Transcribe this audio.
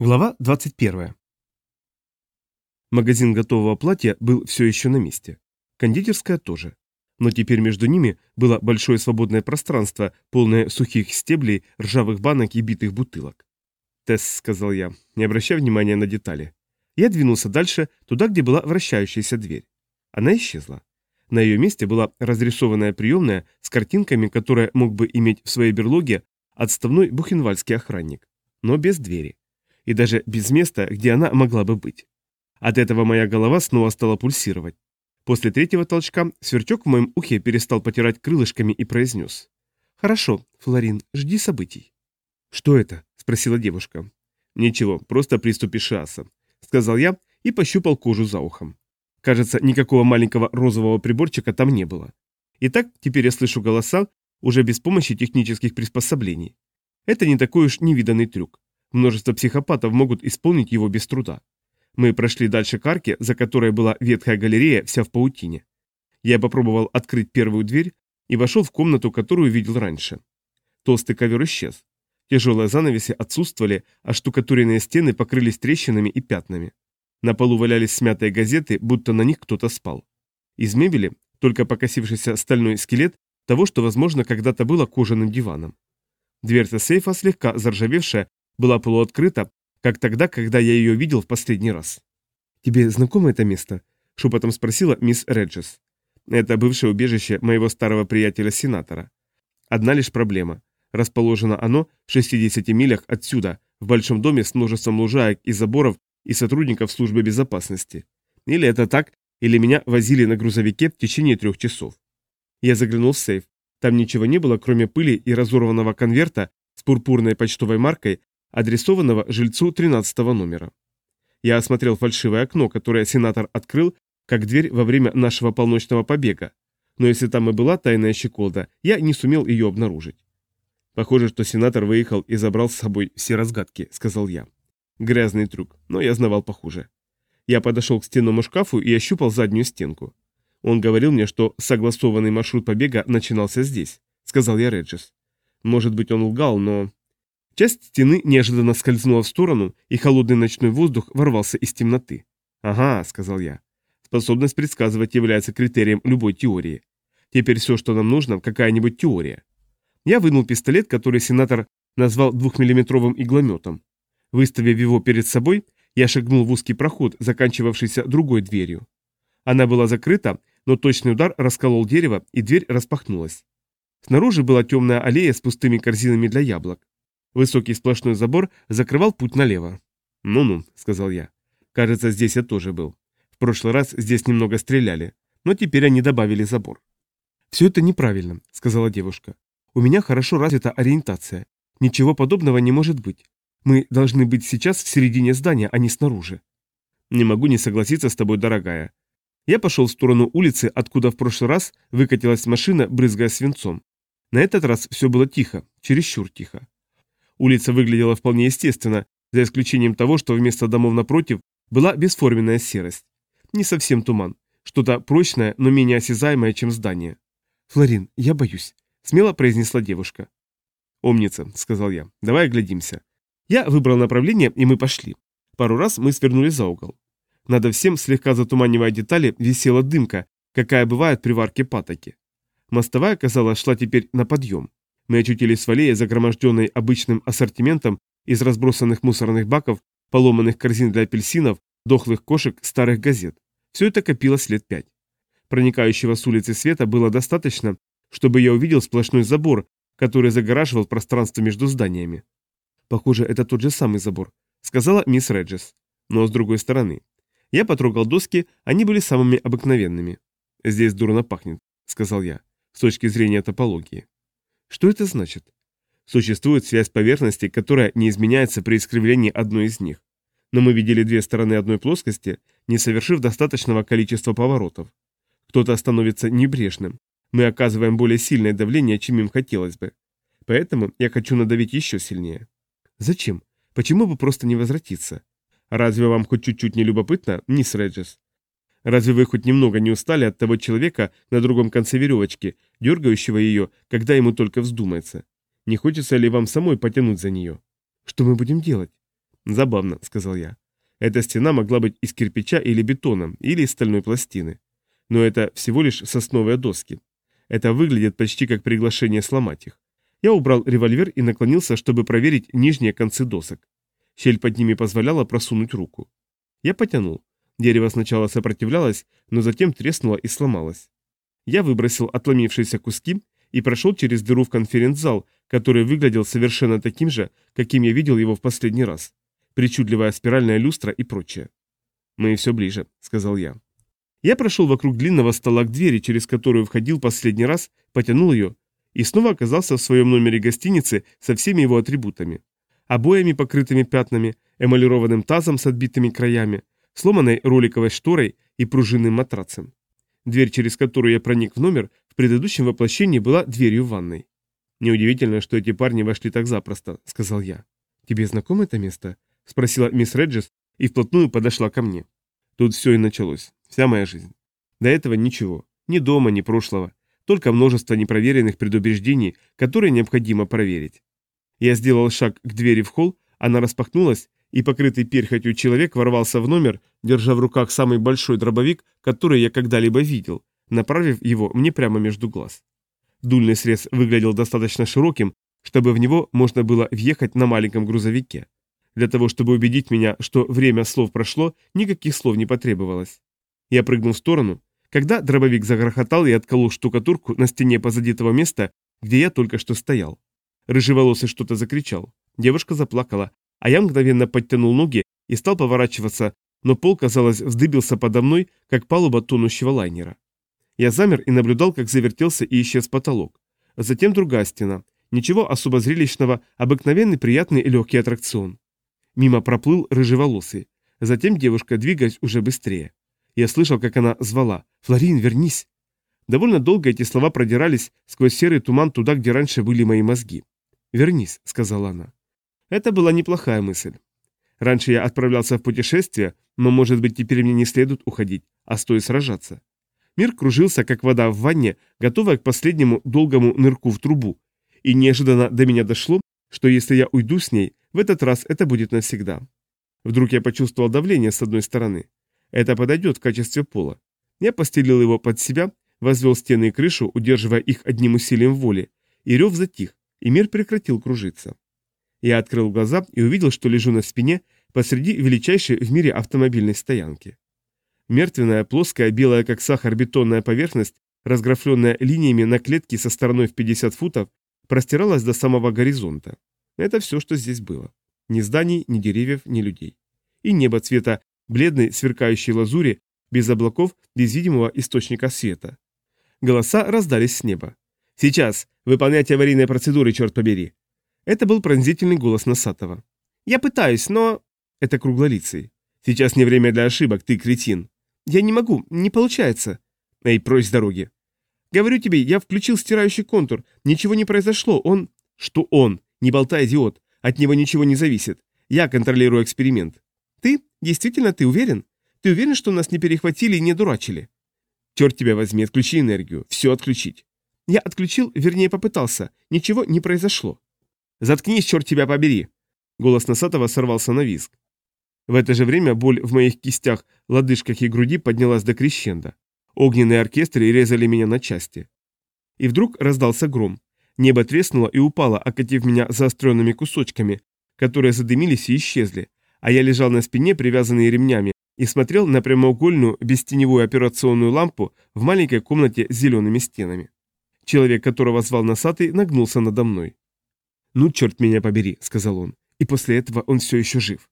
Глава 21. Магазин готового платья был все еще на месте. Кондитерская тоже. Но теперь между ними было большое свободное пространство, полное сухих стеблей, ржавых банок и битых бутылок. «Тесс», — сказал я, не обращая внимания на детали. Я двинулся дальше, туда, где была вращающаяся дверь. Она исчезла. На ее месте была разрисованная приемная с картинками, которые мог бы иметь в своей берлоге отставной бухенвальский охранник. Но без двери и даже без места, где она могла бы быть. От этого моя голова снова стала пульсировать. После третьего толчка сверчок в моем ухе перестал потирать крылышками и произнес. «Хорошо, Флорин, жди событий». «Что это?» – спросила девушка. «Ничего, просто приступ Ишиаса», – сказал я и пощупал кожу за ухом. Кажется, никакого маленького розового приборчика там не было. Итак, теперь я слышу голоса уже без помощи технических приспособлений. Это не такой уж невиданный трюк. Множество психопатов могут исполнить его без труда. Мы прошли дальше к арке, за которой была ветхая галерея, вся в паутине. Я попробовал открыть первую дверь и вошел в комнату, которую видел раньше. Толстый ковер исчез. Тяжелые занавеси отсутствовали, а штукатуренные стены покрылись трещинами и пятнами. На полу валялись смятые газеты, будто на них кто-то спал. Из мебели только покосившийся стальной скелет того, что, возможно, когда-то было кожаным диваном. Дверца сейфа, слегка заржавевшая, была полуоткрыта, как тогда, когда я ее видел в последний раз. «Тебе знакомо это место?» – шепотом спросила мисс Реджес. «Это бывшее убежище моего старого приятеля-сенатора. Одна лишь проблема. Расположено оно в 60 милях отсюда, в большом доме с множеством лужаек и заборов и сотрудников службы безопасности. Или это так, или меня возили на грузовике в течение трех часов. Я заглянул в сейф. Там ничего не было, кроме пыли и разорванного конверта с пурпурной почтовой маркой, адресованного жильцу 13 номера. Я осмотрел фальшивое окно, которое сенатор открыл, как дверь во время нашего полночного побега, но если там и была тайная щеколда, я не сумел ее обнаружить. «Похоже, что сенатор выехал и забрал с собой все разгадки», — сказал я. Грязный трюк, но я знавал похуже. Я подошел к стенному шкафу и ощупал заднюю стенку. Он говорил мне, что согласованный маршрут побега начинался здесь, сказал я Реджис. Может быть, он лгал, но... Часть стены неожиданно скользнула в сторону, и холодный ночной воздух ворвался из темноты. «Ага», — сказал я. «Способность предсказывать является критерием любой теории. Теперь все, что нам нужно, какая-нибудь теория». Я вынул пистолет, который сенатор назвал двухмиллиметровым иглометом. Выставив его перед собой, я шагнул в узкий проход, заканчивавшийся другой дверью. Она была закрыта, но точный удар расколол дерево, и дверь распахнулась. Снаружи была темная аллея с пустыми корзинами для яблок. Высокий сплошной забор закрывал путь налево. «Ну-ну», — сказал я. «Кажется, здесь я тоже был. В прошлый раз здесь немного стреляли, но теперь они добавили забор». «Все это неправильно», — сказала девушка. «У меня хорошо развита ориентация. Ничего подобного не может быть. Мы должны быть сейчас в середине здания, а не снаружи». «Не могу не согласиться с тобой, дорогая». Я пошел в сторону улицы, откуда в прошлый раз выкатилась машина, брызгая свинцом. На этот раз все было тихо, чересчур тихо. Улица выглядела вполне естественно, за исключением того, что вместо домов напротив была бесформенная серость. Не совсем туман, что-то прочное, но менее осязаемое, чем здание. «Флорин, я боюсь», — смело произнесла девушка. «Умница», — сказал я, — «давай оглядимся». Я выбрал направление, и мы пошли. Пару раз мы свернули за угол. Надо всем, слегка затуманивая детали, висела дымка, какая бывает при варке патоки. Мостовая, казалось, шла теперь на подъем. Мы очутились в аллее, загроможденной обычным ассортиментом из разбросанных мусорных баков, поломанных корзин для апельсинов, дохлых кошек, старых газет. Все это копилось лет пять. Проникающего с улицы света было достаточно, чтобы я увидел сплошной забор, который загораживал пространство между зданиями. «Похоже, это тот же самый забор», — сказала мисс Реджес. Но с другой стороны. Я потрогал доски, они были самыми обыкновенными. «Здесь дурно пахнет», — сказал я, с точки зрения топологии. Что это значит? Существует связь поверхностей, которая не изменяется при искривлении одной из них. Но мы видели две стороны одной плоскости, не совершив достаточного количества поворотов. Кто-то становится небрежным. Мы оказываем более сильное давление, чем им хотелось бы. Поэтому я хочу надавить еще сильнее. Зачем? Почему бы просто не возвратиться? Разве вам хоть чуть-чуть не любопытно, мисс Реджес? Разве вы хоть немного не устали от того человека на другом конце веревочки, дергающего ее, когда ему только вздумается? Не хочется ли вам самой потянуть за нее? Что мы будем делать? «Забавно», — сказал я. «Эта стена могла быть из кирпича или бетона, или из стальной пластины. Но это всего лишь сосновые доски. Это выглядит почти как приглашение сломать их. Я убрал револьвер и наклонился, чтобы проверить нижние концы досок. Щель под ними позволяла просунуть руку. Я потянул. Дерево сначала сопротивлялось, но затем треснуло и сломалось. Я выбросил отломившиеся куски и прошел через дыру в конференц-зал, который выглядел совершенно таким же, каким я видел его в последний раз. Причудливая спиральная люстра и прочее. «Мы все ближе», — сказал я. Я прошел вокруг длинного стола к двери, через которую входил последний раз, потянул ее и снова оказался в своем номере гостиницы со всеми его атрибутами. Обоями, покрытыми пятнами, эмалированным тазом с отбитыми краями, сломанной роликовой шторой и пружинным матрацем. Дверь, через которую я проник в номер, в предыдущем воплощении была дверью ванной. «Неудивительно, что эти парни вошли так запросто», — сказал я. «Тебе знакомо это место?» — спросила мисс Реджес и вплотную подошла ко мне. Тут все и началось, вся моя жизнь. До этого ничего, ни дома, ни прошлого, только множество непроверенных предубеждений, которые необходимо проверить. Я сделал шаг к двери в холл, она распахнулась, и покрытый перхотью человек ворвался в номер, держа в руках самый большой дробовик, который я когда-либо видел, направив его мне прямо между глаз. Дульный срез выглядел достаточно широким, чтобы в него можно было въехать на маленьком грузовике. Для того, чтобы убедить меня, что время слов прошло, никаких слов не потребовалось. Я прыгнул в сторону, когда дробовик загрохотал и отколол штукатурку на стене позади того места, где я только что стоял. Рыжеволосый что-то закричал. Девушка заплакала, а я мгновенно подтянул ноги и стал поворачиваться, но пол, казалось, вздыбился подо мной, как палуба тонущего лайнера. Я замер и наблюдал, как завертелся и исчез потолок. Затем другая стена. Ничего особо зрелищного, обыкновенный приятный и легкий аттракцион. Мимо проплыл рыжеволосый. Затем девушка, двигаясь уже быстрее. Я слышал, как она звала «Флорин, вернись!». Довольно долго эти слова продирались сквозь серый туман туда, где раньше были мои мозги. «Вернись», — сказала она. Это была неплохая мысль. Раньше я отправлялся в путешествие, но, может быть, теперь мне не следует уходить, а стоит сражаться. Мир кружился, как вода в ванне, готовая к последнему долгому нырку в трубу. И неожиданно до меня дошло, что если я уйду с ней, в этот раз это будет навсегда. Вдруг я почувствовал давление с одной стороны. Это подойдет в качестве пола. Я постелил его под себя, возвел стены и крышу, удерживая их одним усилием воли, и рев затих, и мир прекратил кружиться. Я открыл глаза и увидел, что лежу на спине посреди величайшей в мире автомобильной стоянки. Мертвенная, плоская, белая как сахар бетонная поверхность, разграфленная линиями на клетке со стороной в 50 футов, простиралась до самого горизонта. Это все, что здесь было. Ни зданий, ни деревьев, ни людей. И небо цвета бледной, сверкающей лазури, без облаков, без видимого источника света. Голоса раздались с неба. «Сейчас! Выполняйте аварийные процедуры, черт побери!» Это был пронзительный голос Носатого. «Я пытаюсь, но...» Это круглолицый. «Сейчас не время для ошибок, ты кретин». «Я не могу, не получается». «Эй, прочь с дороги». «Говорю тебе, я включил стирающий контур. Ничего не произошло, он...» «Что он? Не болтай, идиот. От него ничего не зависит. Я контролирую эксперимент». «Ты? Действительно, ты уверен? Ты уверен, что нас не перехватили и не дурачили?» «Черт тебя возьми, отключи энергию. Все отключить». «Я отключил, вернее попытался. Ничего не произошло». «Заткнись, черт тебя побери!» Голос Носатого сорвался на визг. В это же время боль в моих кистях, лодыжках и груди поднялась до крещенда. Огненные оркестры резали меня на части. И вдруг раздался гром. Небо треснуло и упало, окатив меня заостренными кусочками, которые задымились и исчезли, а я лежал на спине, привязанный ремнями, и смотрел на прямоугольную бестеневую операционную лампу в маленькой комнате с зелеными стенами. Человек, которого звал Носатый, нагнулся надо мной. «Ну, черт меня побери», — сказал он. И после этого он все еще жив.